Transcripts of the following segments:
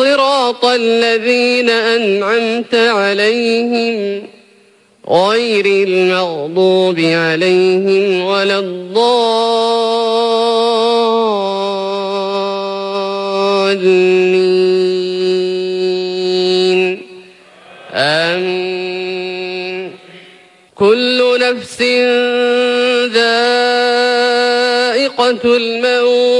صراط الذين أنعمت عليهم غير المغضوب عليهم ولا الضالين. آمين. كل نفس ذائقة الموت.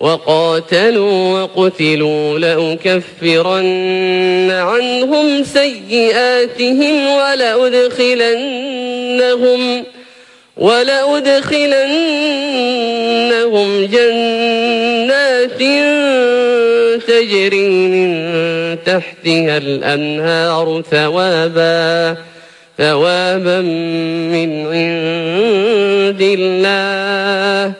وقاتلوا وقتلوا لأكفرن عنهم سيئاتهم ولأدخلنهم ولأدخلنهم جنات تجري من تحتها الأنهار ثوابا ثوابا من عند الله.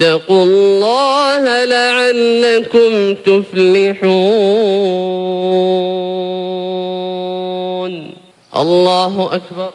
واتقوا الله لعلكم تفلحون. الله أكبر.